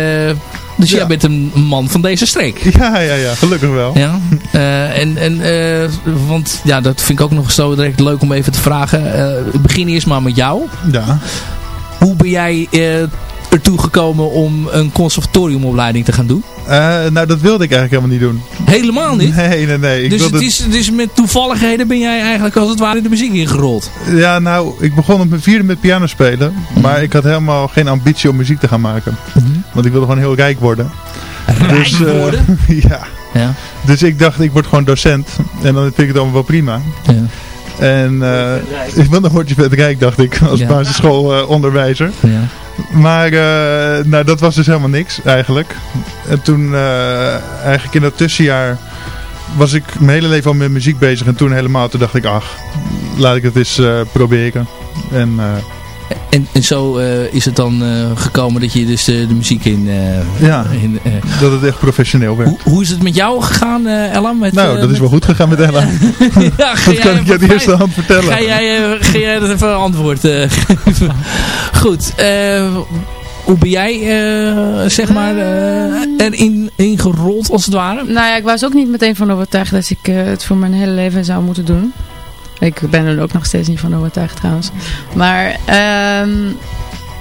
dus Ja. jij bent een man van deze streek. Ja, ja, ja. Gelukkig wel. Ja, eh, en, en eh, want ja, dat vind ik ook nog zo direct leuk om even te vragen. Begin eerst maar met jou. Ja. Hoe ben jij ertoe gekomen om een conservatoriumopleiding te gaan doen? Eh, nou, dat wilde ik eigenlijk helemaal niet doen. Helemaal niet. Nee, nee, nee. Ik dus wilde... het is, dus met toevalligheden ben jij eigenlijk als het ware in de muziek ingerold. Ja, nou, ik begon op mijn vierde met piano spelen. Maar ik had helemaal geen ambitie om muziek te gaan maken. Want ik wilde gewoon heel rijk worden. Rijk Dus, eh, worden. ja. Ja. Dus ik dacht, ik word gewoon docent. En dan vind ik het allemaal wel prima. Ja. En eh want dan word je vet rijk, dacht ik, als Ja. basisschoolonderwijzer. Ja. Maar eh, nou, dat was dus helemaal niks, eigenlijk. En toen, eh, eigenlijk in dat tussenjaar, was ik mijn hele leven al met muziek bezig. En toen helemaal, toen dacht ik, ach, laat ik het eens eh, proberen. En En, en zo eh, is het dan eh, gekomen dat je dus de, de muziek in... eh, Ja. in eh, dat het echt professioneel werd. hoe, hoe is het met jou gegaan, eh Ella? Met, nou, dat is wel goed gegaan met Ella. ja, ga Dat kan jij ik je uit de eerste hand vertellen. Ga jij, ga jij dat even antwoord eh, geven? Goed. eh, hoe ben jij, eh, zeg maar, eh, erin ingerold als het ware? Nou ja, ik was ook niet meteen van overtuigd dat ik eh, het voor mijn hele leven zou moeten doen. Ik ben er ook nog steeds niet van overtuigd trouwens. Maar, ehm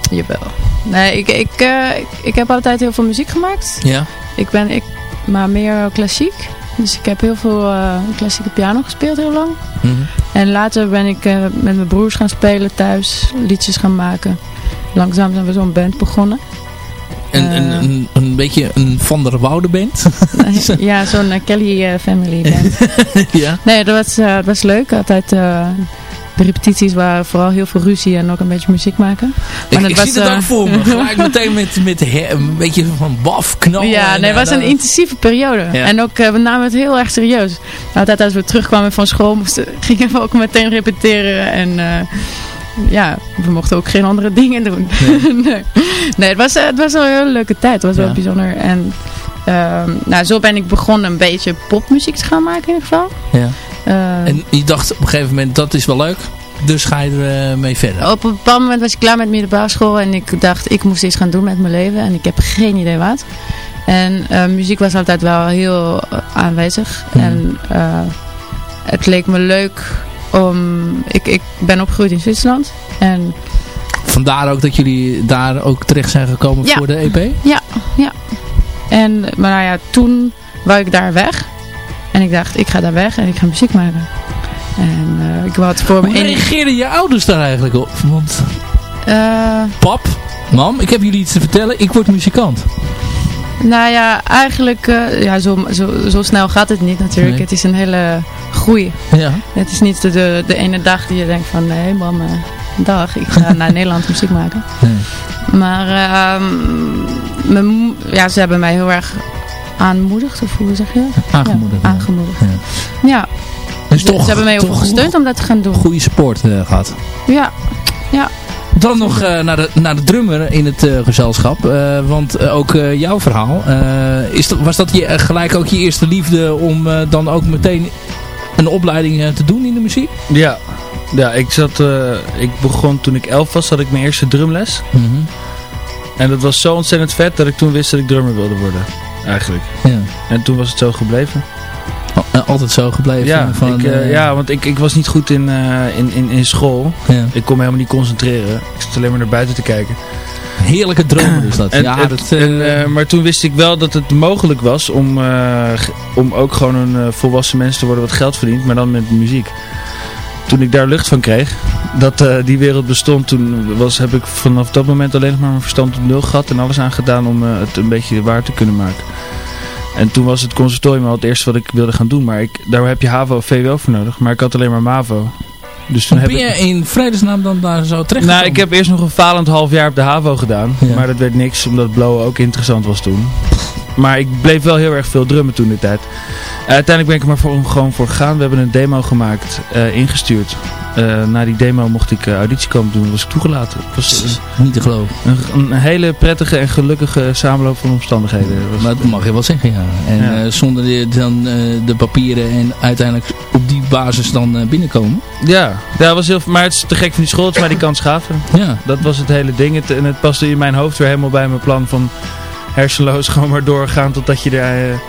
jawel. Nee, ik, ik, eh, ik, ik heb altijd heel veel muziek gemaakt. Ja. Ik ben, ik, maar meer klassiek. Dus ik heb heel veel eh, klassieke piano gespeeld heel lang. Mhm. En later ben ik eh, met mijn broers gaan spelen thuis. Liedjes gaan maken. Langzaam zijn we zo'n band begonnen. Een, een, Eh. een, een beetje een Van der Woude band. ja, zo'n eh, Kelly eh, family band. ja. Nee, dat was, dat was leuk. Altijd de repetities waren vooral heel veel ruzie en ook een beetje muziek maken. Ik, dat ik was, zie het ook voor me. Gelijk meteen met, met een beetje van baf, knallen. Ja, nee, het was een intensieve periode. Ja. En ook, we namen het heel erg serieus. Altijd als we terugkwamen van school, moesten, gingen we ook meteen repeteren. En ja, we mochten ook geen andere dingen doen. Nee, nee. het, was, eh, het was wel een hele leuke tijd. Het was Ja. wel bijzonder. En ehm, nou, zo ben ik begonnen een beetje popmuziek te gaan maken in ieder geval. Ja. Eh, En je dacht op een gegeven moment, dat is wel leuk. Dus ga je er eh, mee verder. op een bepaald moment was ik klaar met middelbare school en ik dacht, ik moest iets gaan doen met mijn leven. En ik heb geen idee wat. En eh, muziek was altijd wel heel aanwezig. Mhm. En het leek me leuk om... Ik, ik ben opgegroeid in Zwitserland. En Vandaar ook dat jullie daar ook terecht zijn gekomen Ja. voor de EP? En, maar nou ja, toen wou ik daar weg. En ik dacht, ik ga daar weg en ik ga muziek maken. En eh, ik had voor me Hoe reageerden je ouders daar eigenlijk op? Want eh, pap, mam, ik heb jullie iets te vertellen. Ik word muzikant. Nou ja, eigenlijk... eh, ja, zo, zo, zo snel gaat het niet natuurlijk. Nee. Het is een hele groei. Ja. Het is niet de, de, ene dag die je denkt van... Nee, mam, eh, dag, ik ga naar Nederland muziek maken. Nee. Maar ehm, mijn ja, ze hebben mij heel erg aanmoedigd. Of hoe zeg je? Aangemoedigd. Ja, aangemoedigd. Ja. Ja, Dus ze, toch, ze hebben mij heel veel toch gesteund om dat te gaan doen. goede support eh, gehad. Ja, Dan nog eh, naar, de, naar de drummer in het eh, gezelschap. Eh, want ook jouw verhaal. is dat, was dat je, gelijk ook je eerste liefde om dan ook meteen een opleiding te doen in de muziek? Ja, ja ik, zat, ik begon toen ik elf was, had ik mijn eerste drumles. En dat was zo ontzettend vet dat ik toen wist dat ik drummer wilde worden. Eigenlijk. Ja. En toen was het zo gebleven. Eh, altijd zo gebleven. Ja, van, ik, eh, eh, ja want ik, ik was niet goed in, eh, in, in, in school. ja. Ik kon me helemaal niet concentreren. Ik zat alleen maar naar buiten te kijken. Heerlijke dromer is dat. En, ja, en- dat eh, en, eh, maar toen wist ik wel dat het mogelijk was om, eh, om ook gewoon een eh, volwassen mens te worden wat geld verdient, maar dan met muziek. Toen ik daar lucht van kreeg, dat eh, die wereld bestond, toen was, heb ik vanaf dat moment alleen nog maar mijn verstand op nul gehad en alles aan gedaan om eh, het een beetje waar te kunnen maken. En toen was het conservatorium al het eerste wat ik wilde gaan doen, maar ik, daar heb je HAVO of VWO voor nodig, maar ik had alleen maar MAVO. Dus toen hoe heb ben ik... je in vredesnaam dan daar zo terecht Nou, ik heb eerst nog een falend half jaar op de HAVO gedaan. Ja. Maar dat werd niks, omdat blowen ook interessant was toen. Maar ik bleef wel heel erg veel drummen toen de tijd. Eh, uiteindelijk ben ik er maar voor, gewoon voor gegaan. We hebben een demo gemaakt, eh, ingestuurd. Eh, na die demo mocht ik uh, auditiekamp doen. was ik toegelaten. Het was Niet te geloven. een, een hele prettige en gelukkige samenloop van omstandigheden. Was- Maar dat mag je wel zeggen, ja. En Ja. zonder de, dan de papieren en uiteindelijk op die basis dan binnenkomen. ja, het was heel, maar het is te gek van die school. Het is mij die kans gaven. Ja. Dat was het hele ding. Het, en het paste in mijn hoofd weer helemaal bij mijn plan van hersenloos gewoon maar doorgaan totdat je er eh,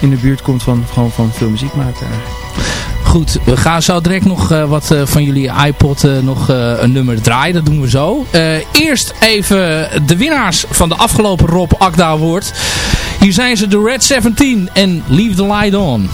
in de buurt komt van, gewoon van veel muziek maken. Goed, we gaan zo direct nog eh, wat eh, van jullie iPod nog een nummer draaien. Dat doen we zo. Eerst even de winnaars van de afgelopen Rob Akda Award. Hier zijn ze, de Red 17 en Leave the Light On.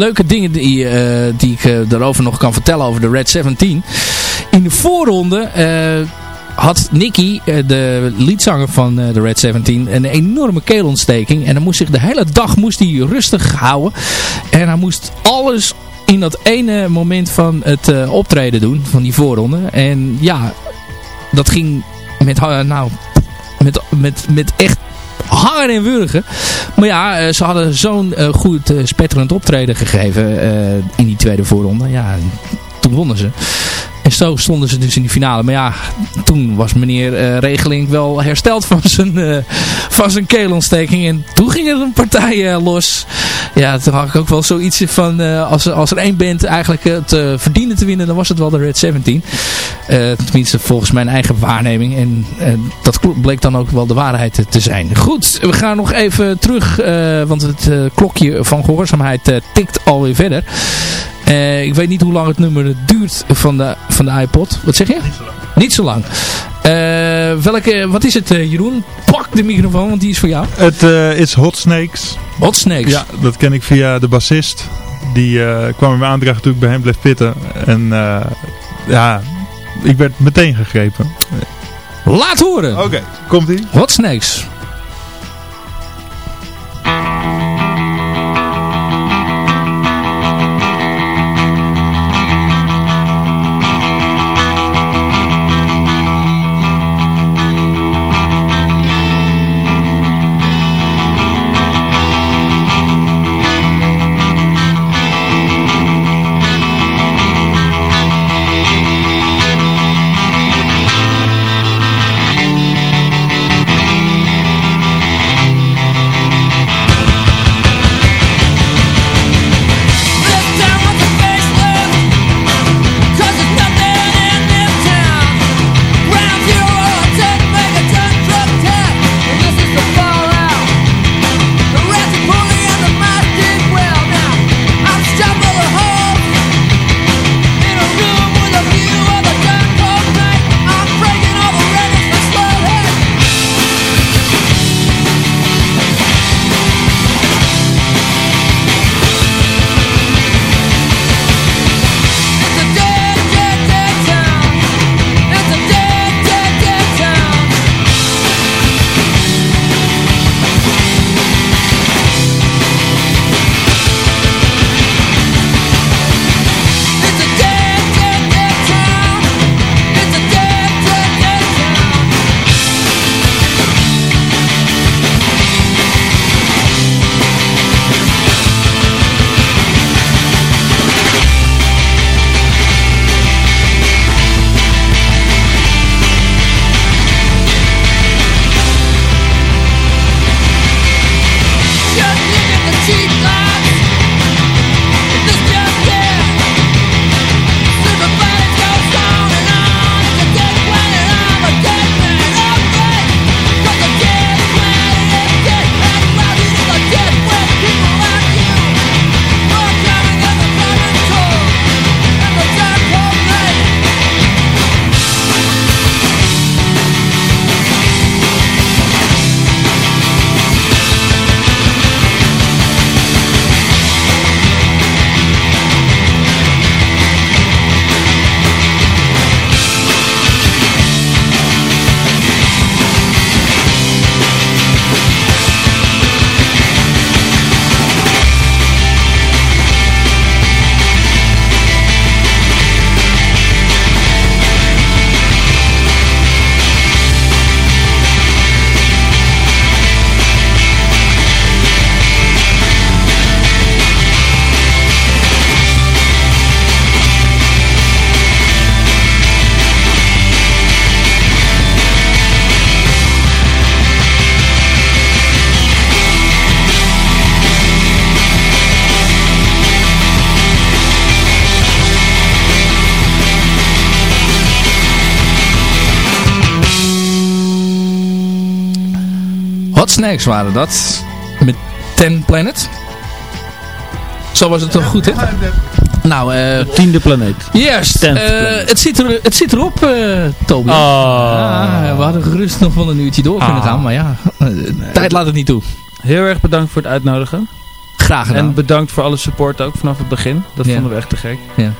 Leuke dingen die, eh, die ik eh, daarover nog kan vertellen over de Red 17. In de voorronde eh, had Nicky, de leadzanger van de Red 17, een enorme keelontsteking. En dan moest zich de hele dag moest hij rustig houden. En hij moest alles in dat ene moment van het optreden doen, van die voorronde. En ja, dat ging met, nou, met, met, met echt hangen en wurgen. Maar ja, eh, ze hadden zo'n eh, goed eh, spetterend optreden gegeven in die tweede voorronde. Ja, en toen wonnen ze. En zo stonden ze dus in de finale. Maar ja, toen was meneer Regeling wel hersteld van zijn, eh, van zijn keelontsteking. En toen ging er een partij los. Ja, toen had ik ook wel zoiets van... eh, als, er- als er één band eigenlijk het eh, verdiende te winnen, dan was het wel de Red 17. Eh, tenminste, volgens mijn eigen waarneming. En dat bleek dan ook wel de waarheid te- zijn. Goed, we gaan nog even terug. want het klokje van gehoorzaamheid eh, tikt alweer verder. Ik weet niet hoe lang het nummer duurt van de, van de iPod. Wat zeg je? Niet zo lang. Eh, welke, wat is het eh, Jeroen? Pak de microfoon, want die is voor jou. Het eh, is Hot Snakes. Hot Snakes. Ja, dat ken ik via de bassist. Die eh, kwam me aandragen toen ik bij hem bleef pitten. En eh, ja, ik werd meteen gegrepen. Laat horen. Oké, komt ie. Hot Snakes. Snacks waren dat. Met Ten Planet. Zo was het toch goed, hè? Nou, eh... Tiende planeet. Juist. Tenth eh, het, zit er, het zit erop, eh Toby. Oh. Ah, we hadden gerust nog wel een uurtje door kunnen Ah. gaan, maar ja, tijd laat het niet toe. Heel erg bedankt voor het uitnodigen. Graag gedaan. En bedankt voor alle support ook vanaf het begin. Dat Ja. vonden we echt te gek. Ja.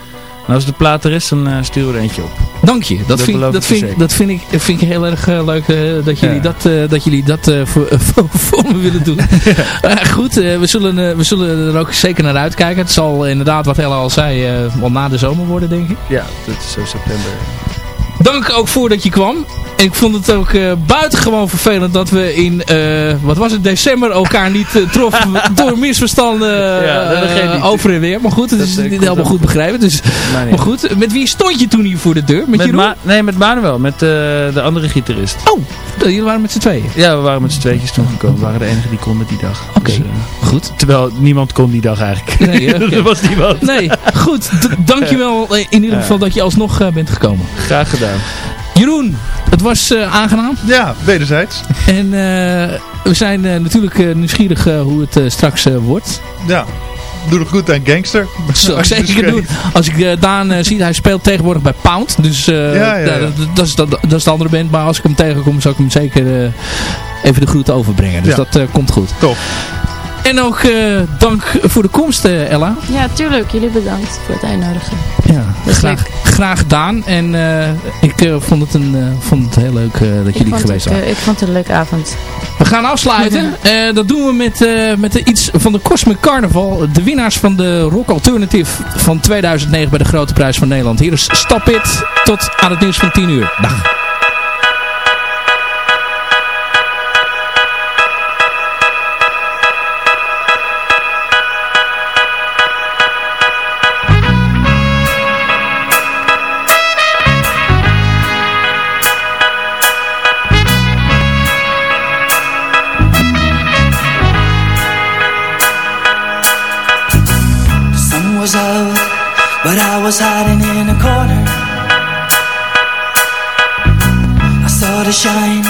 En als de plaat er is, dan eh, sturen we er eentje op. Dank je. Dat, Dat vind, dat, ik vind, zeker. dat vind, ik, vind ik heel erg eh, leuk eh, dat jullie Ja. dat, dat, jullie dat voor, voor, me willen doen. Eh, goed, we, zullen, we zullen er ook zeker naar uitkijken. Het zal inderdaad, wat Ella al zei, wel na de zomer worden, denk ik. Ja, dat is zo september. Dank ook voor dat je kwam. En ik vond het ook eh, buitengewoon vervelend dat we in, eh, wat was het, december elkaar niet eh, troffen door misverstanden Ja, over en weer. Maar goed, het Dat, is niet helemaal goed begrepen. Dus, Maar goed, met wie stond je toen hier voor de deur? Met, Met? Ma nee, met Manuel, met de andere gitarist. Oh, jullie waren met z'n tweeën. Ja, we waren met z'n tweetjes toen gekomen. We waren de enige die konden die dag. Oké. Dus, Goed. terwijl niemand kon die dag eigenlijk. Nee, oké. er was niemand. Nee, goed. D- dankjewel in ieder geval dat je alsnog bent gekomen. Graag gedaan. Jeroen, het was eh, aangenaam. Ja, wederzijds. En eh, we zijn eh, natuurlijk eh, nieuwsgierig hoe het straks eh, wordt. Ja, doe het goed aan Gangster. Dat zal ik zeker doen. Als ik Daan eh, zie, hij speelt tegenwoordig bij Pound. Dus eh. Dat, is, dat, dat is de andere band. Maar als ik hem tegenkom, zal ik hem zeker eh, even de groeten overbrengen. Dus Ja. dat eh, komt goed. Top. En ook eh, dank voor de komst, eh, Ella. Ja, tuurlijk. Jullie bedankt voor het uitnodigen. Ja, is graag, graag gedaan. En eh, ik eh, vond, het een, eh, vond het heel leuk dat jullie geweest waren. ik vond het een leuke avond. We gaan afsluiten. Eh, dat doen we met, met de iets van de Cosmic Carnival. De winnaars van de Rock Alternative van 2009 bij de Grote Prijs van Nederland. Hier is Stap It. Tot aan het nieuws van 10 uur. Dag. Shine,